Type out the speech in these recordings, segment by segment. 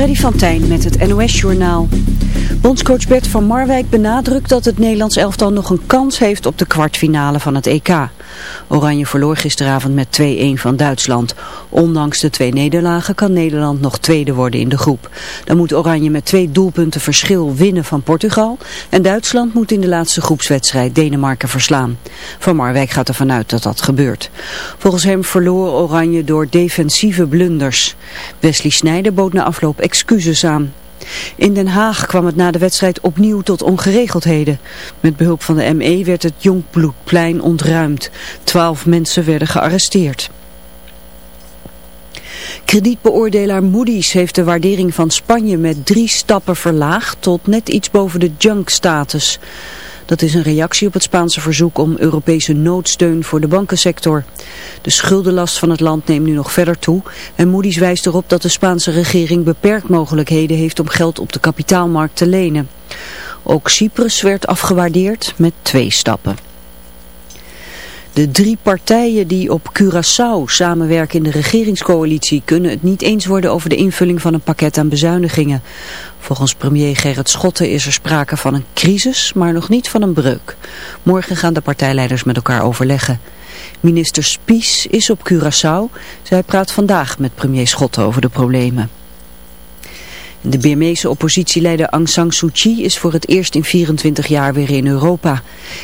Freddy van Tijn met het NOS-journaal. Bondscoach Bert van Marwijk benadrukt dat het Nederlands elftal nog een kans heeft op de kwartfinale van het EK. Oranje verloor gisteravond met 2-1 van Duitsland. Ondanks de twee nederlagen kan Nederland nog tweede worden in de groep. Dan moet Oranje met twee doelpunten verschil winnen van Portugal. En Duitsland moet in de laatste groepswedstrijd Denemarken verslaan. Van Marwijk gaat ervan uit dat dat gebeurt. Volgens hem verloor Oranje door defensieve blunders. Wesley Sneijder bood na afloop excuses aan. In Den Haag kwam het na de wedstrijd opnieuw tot ongeregeldheden. Met behulp van de ME werd het Jongbloedplein ontruimd. Twaalf mensen werden gearresteerd. Kredietbeoordelaar Moody's heeft de waardering van Spanje met drie stappen verlaagd tot net iets boven de junk-status. Dat is een reactie op het Spaanse verzoek om Europese noodsteun voor de bankensector. De schuldenlast van het land neemt nu nog verder toe en Moody's wijst erop dat de Spaanse regering beperkt mogelijkheden heeft om geld op de kapitaalmarkt te lenen. Ook Cyprus werd afgewaardeerd met twee stappen. De drie partijen die op Curaçao samenwerken in de regeringscoalitie kunnen het niet eens worden over de invulling van een pakket aan bezuinigingen. Volgens premier Gerrit Schotten is er sprake van een crisis, maar nog niet van een breuk. Morgen gaan de partijleiders met elkaar overleggen. Minister Spies is op Curaçao. Zij praat vandaag met premier Schotten over de problemen. De Birmeese oppositieleider Aung San Suu Kyi is voor het eerst in 24 jaar weer in Europa.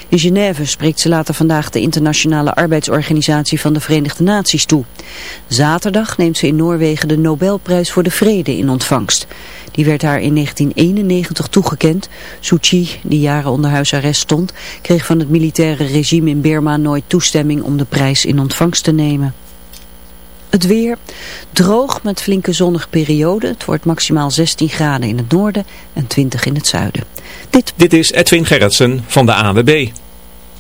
In Genève spreekt ze later vandaag de internationale arbeidsorganisatie van de Verenigde Naties toe. Zaterdag neemt ze in Noorwegen de Nobelprijs voor de Vrede in ontvangst. Die werd haar in 1991 toegekend. Suu Kyi, die jaren onder huisarrest stond, kreeg van het militaire regime in Burma nooit toestemming om de prijs in ontvangst te nemen. Het weer droog met flinke zonnige periode. Het wordt maximaal 16 graden in het noorden en 20 in het zuiden. Dit, Dit is Edwin Gerritsen van de AWB.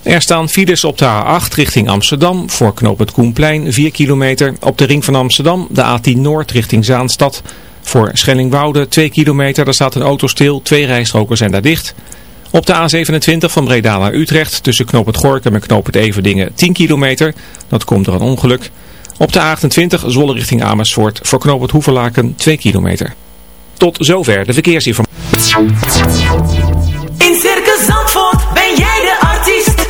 Er staan files op de A8 richting Amsterdam voor knooppunt Koenplein 4 kilometer. Op de ring van Amsterdam de A10 Noord richting Zaanstad. Voor Schellingwoude 2 kilometer, daar staat een auto stil. Twee rijstroken zijn daar dicht. Op de A27 van Breda naar Utrecht tussen knooppunt Gorkum en knooppunt Everdingen 10 kilometer. Dat komt door een ongeluk. Op de A28 Zwolle richting Amersfoort voor knooppunt Hoeverlaken 2 kilometer. Tot zover de verkeersinformatie. In Circus Zandvoort ben jij de artiest.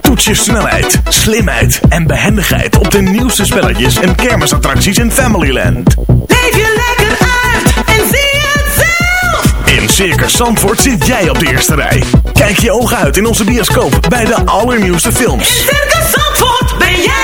Toets je snelheid, slimheid en behendigheid op de nieuwste spelletjes en kermisattracties in Familyland. Leef je lekker uit en zie het zelf. In Circus Zandvoort zit jij op de eerste rij. Kijk je ogen uit in onze bioscoop bij de allernieuwste films. In Circus Zandvoort ben jij de artiest.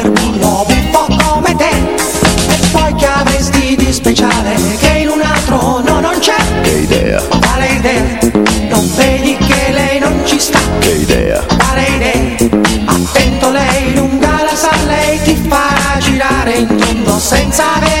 senza avere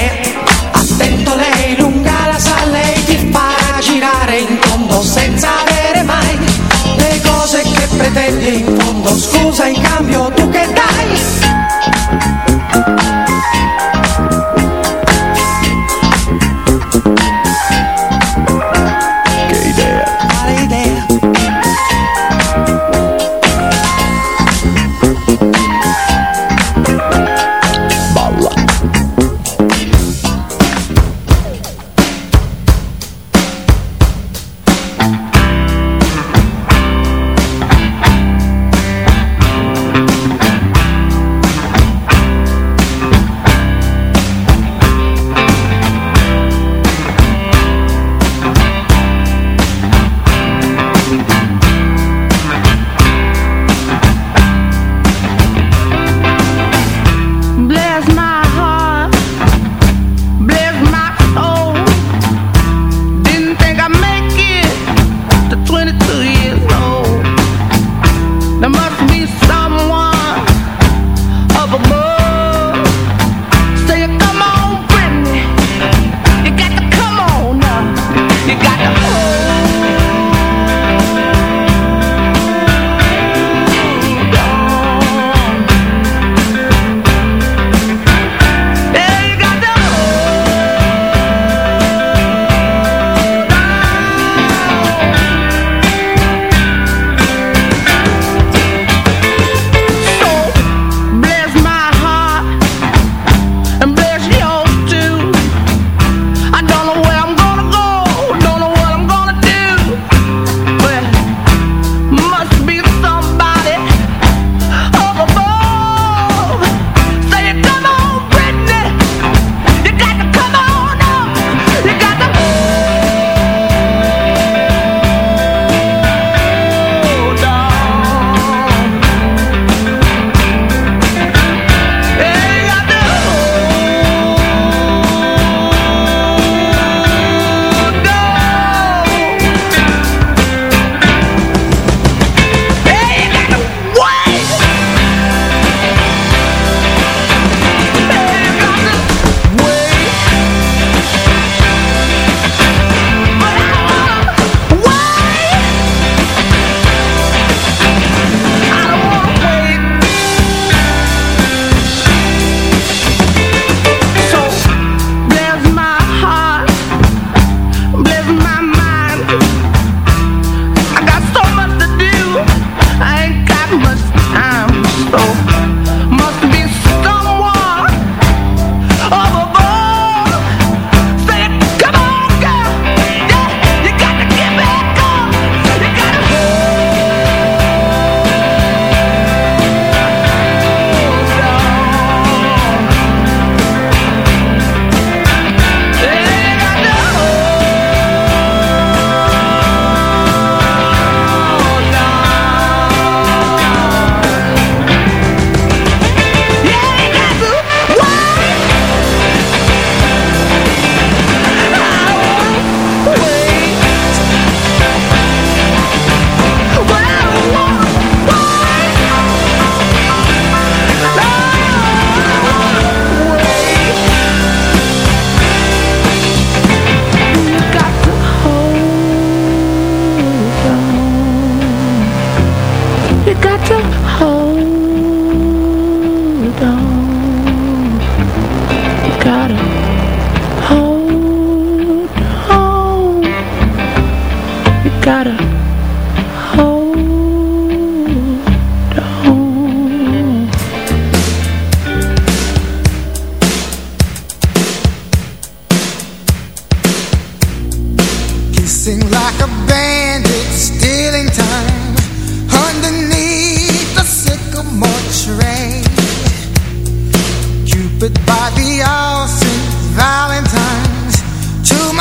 cosa in cambio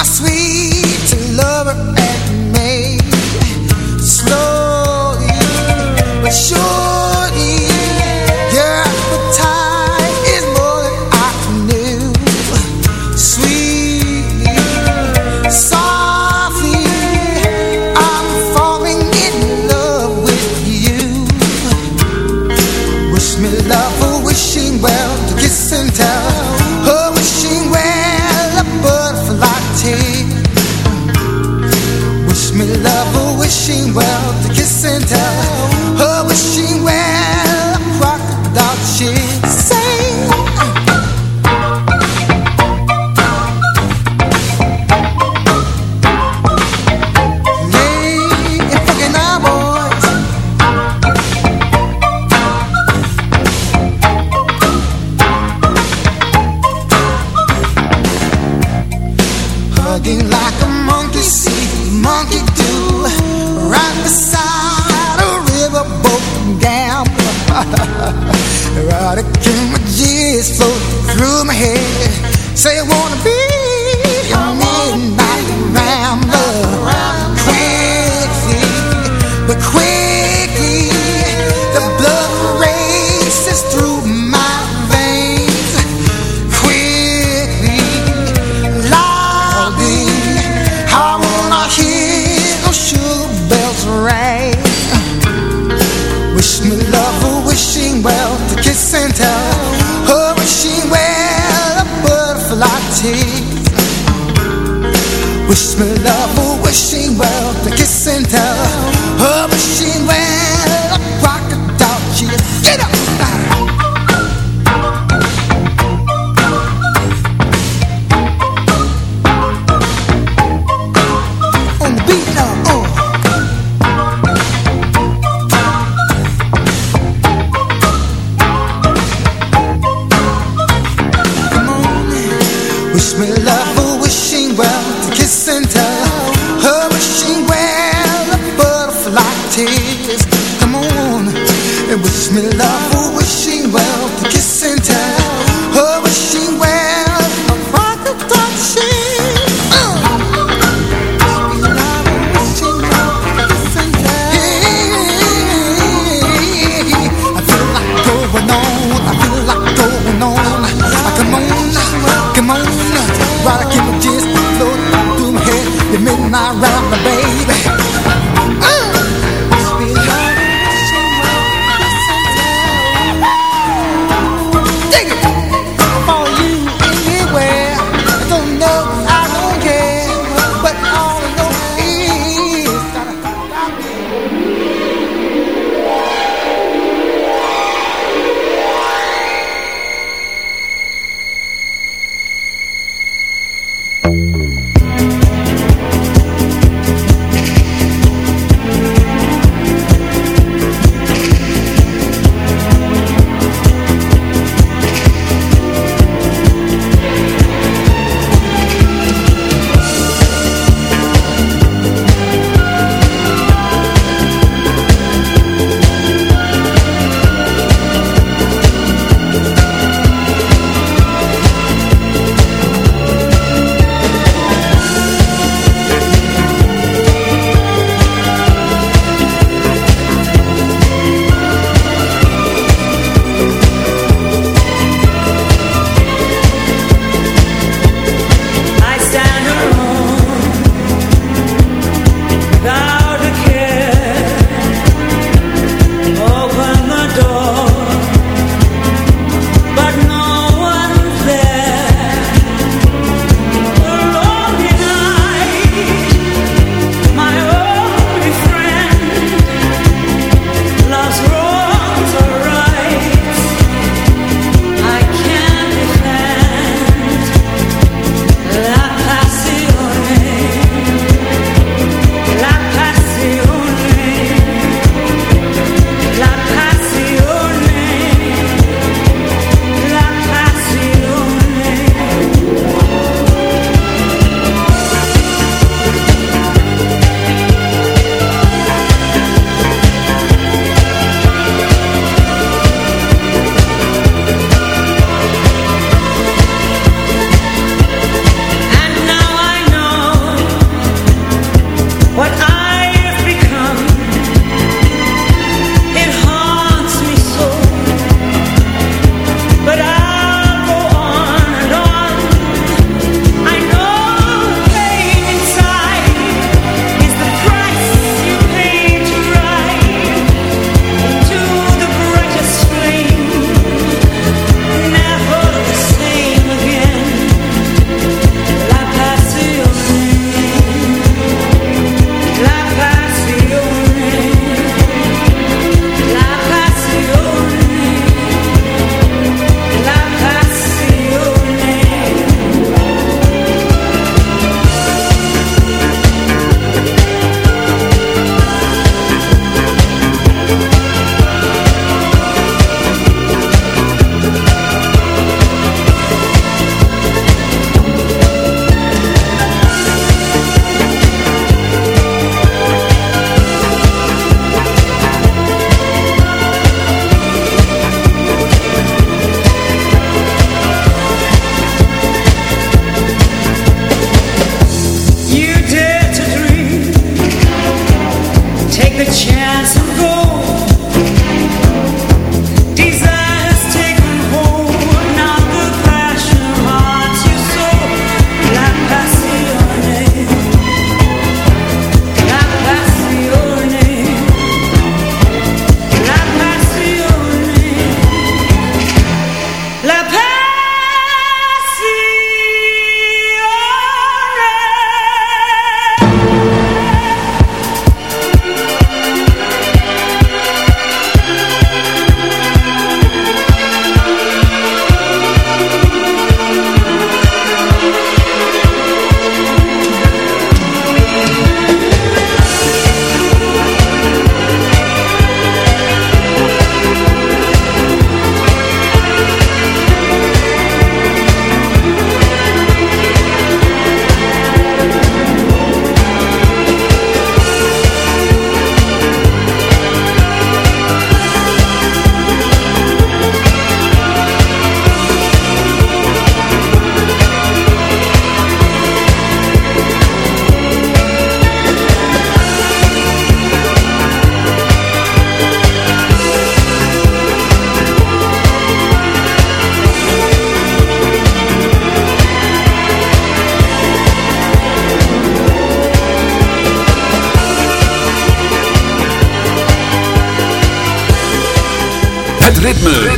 my sweet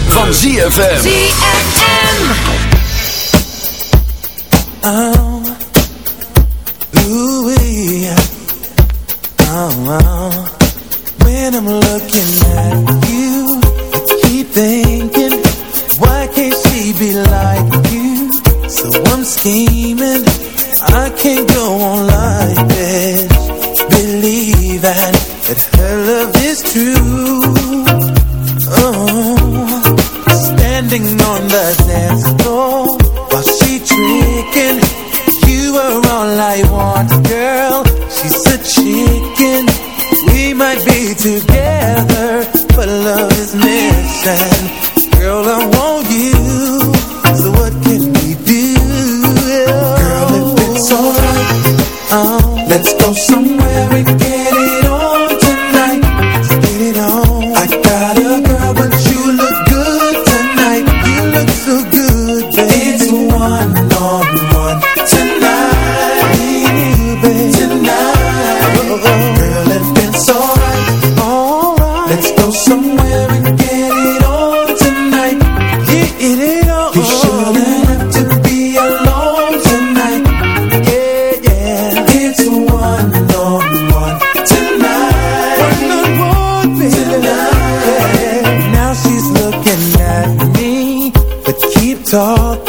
van ZFM.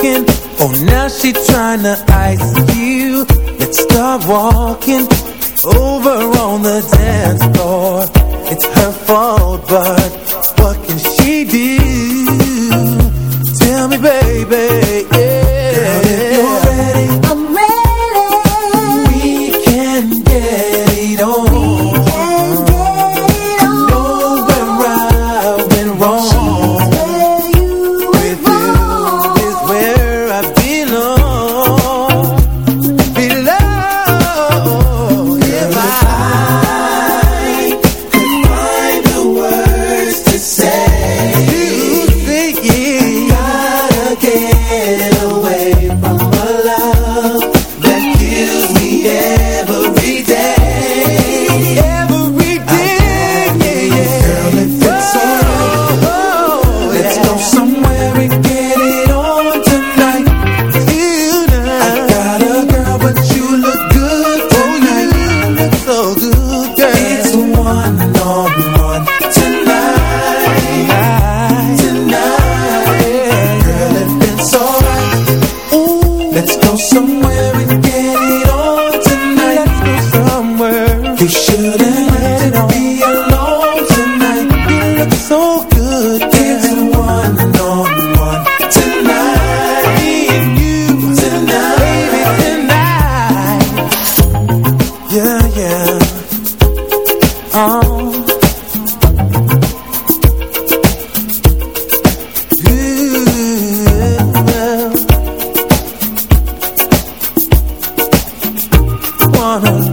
talking. Oh, now she tryna ice you. Let's start walking over on the dance floor. It's her fault, but what can she do? Tell me, baby. tomorrow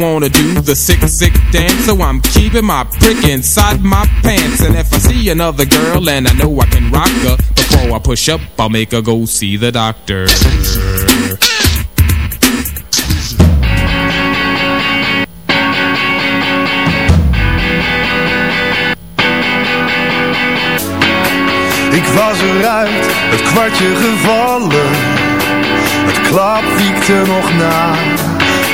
wanna do the sick, sick dance So I'm keeping my prick inside my pants. And if I see another girl and I know I can rock her. Before I push up, I'll make her go see the doctor. Ik was eruit, het kwartje gevallen. Het klap wiekte nog na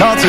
zat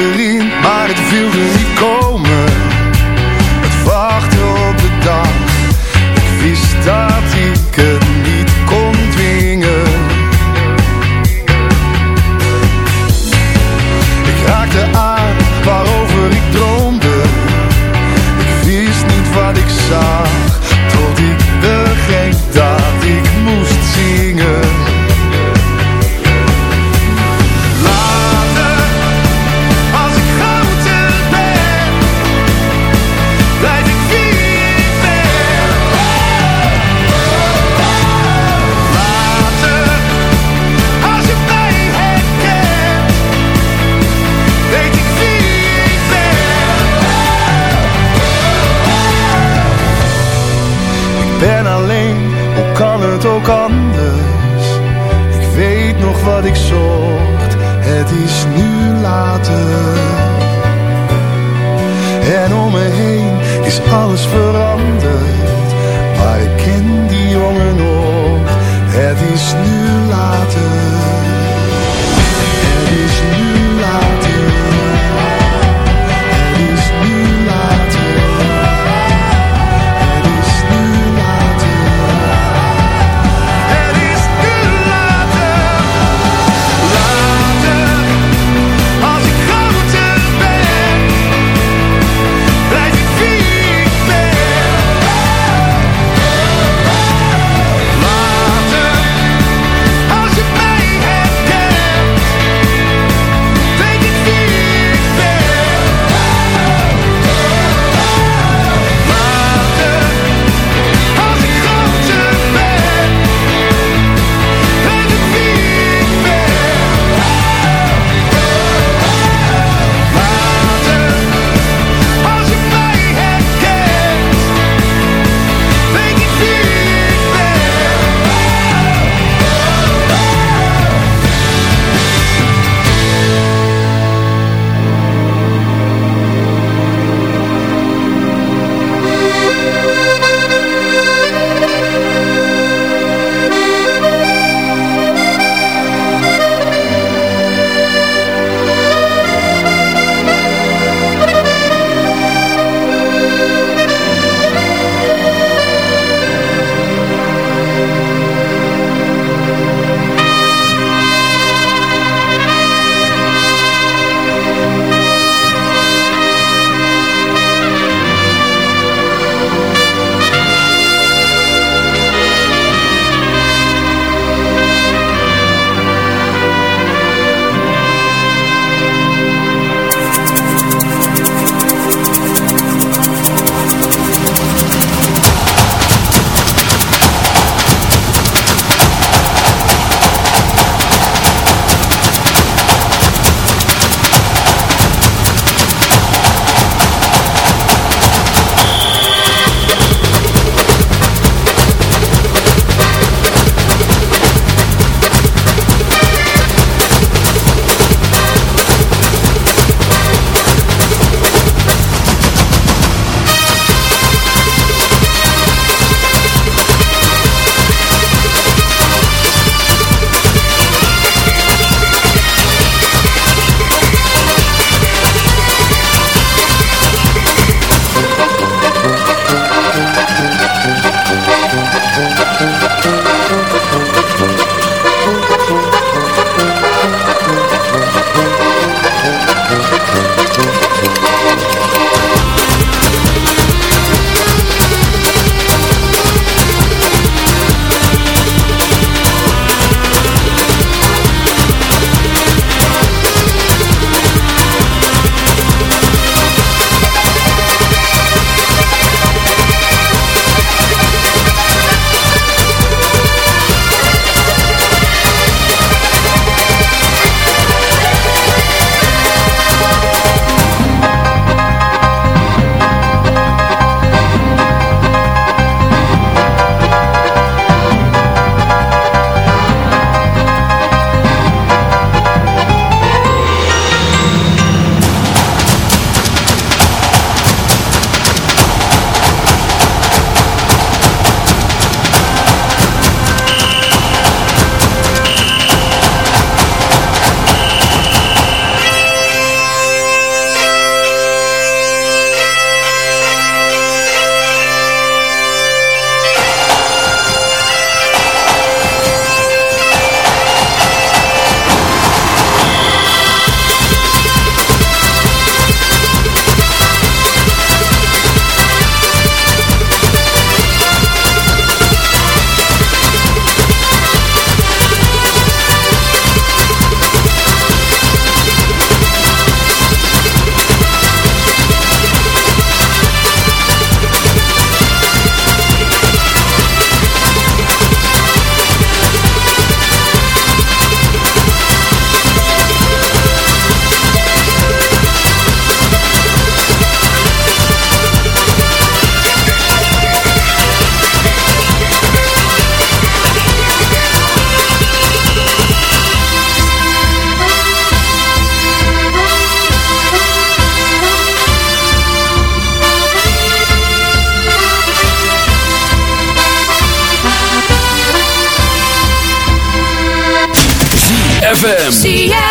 ZFM.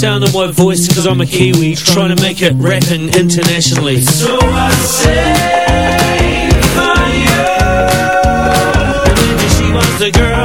sound of my voice because I'm a Kiwi Trying to make it rapping internationally. So I say for you And she wants a girl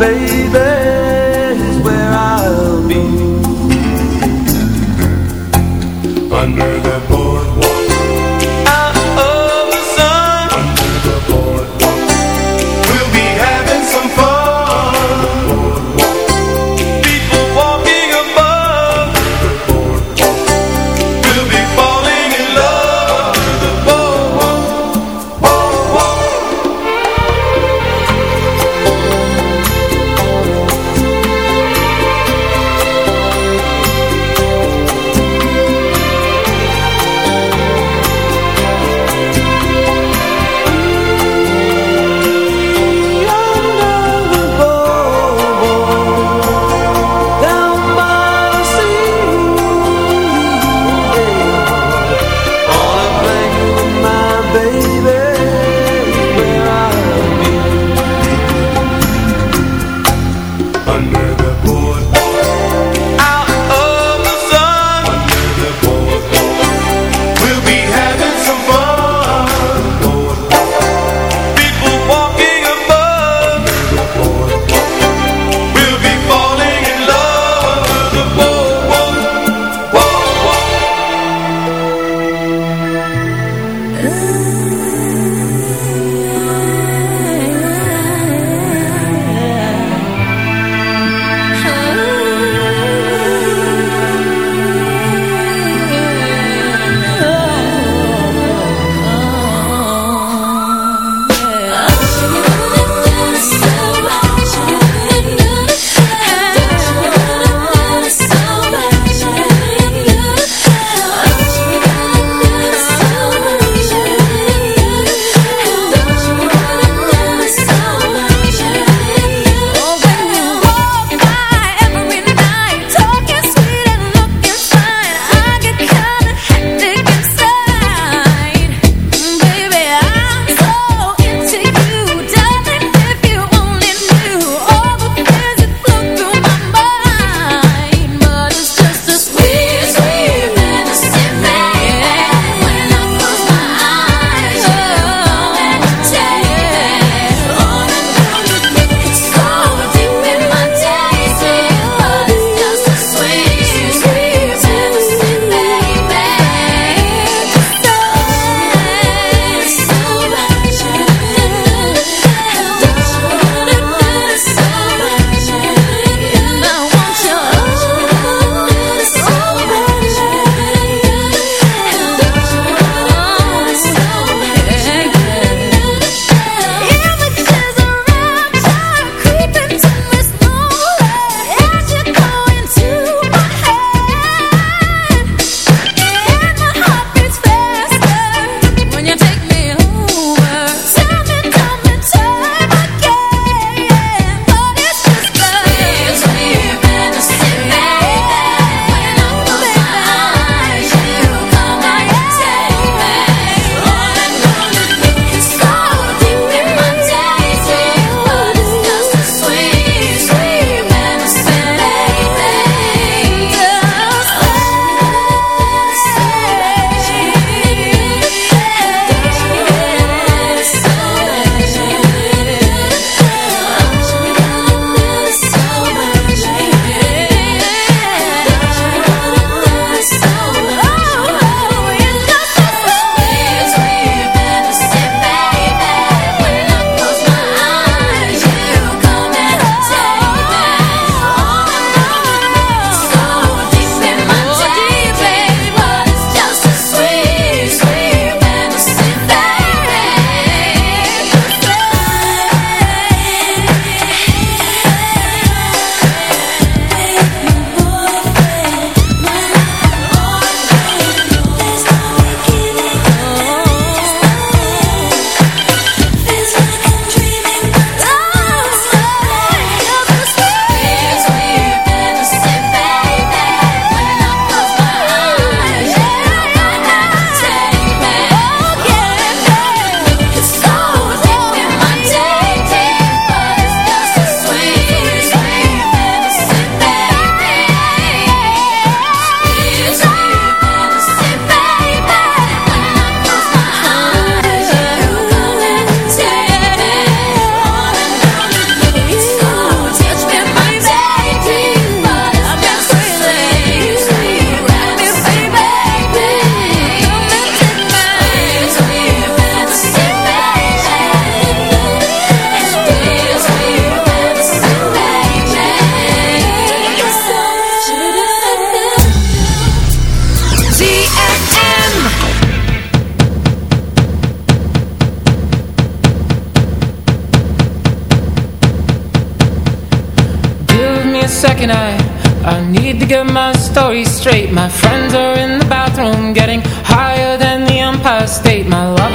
baby, is where I'll be. Under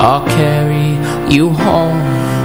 I'll carry you home.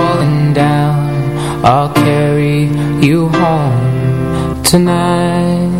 falling down. I'll carry you home tonight.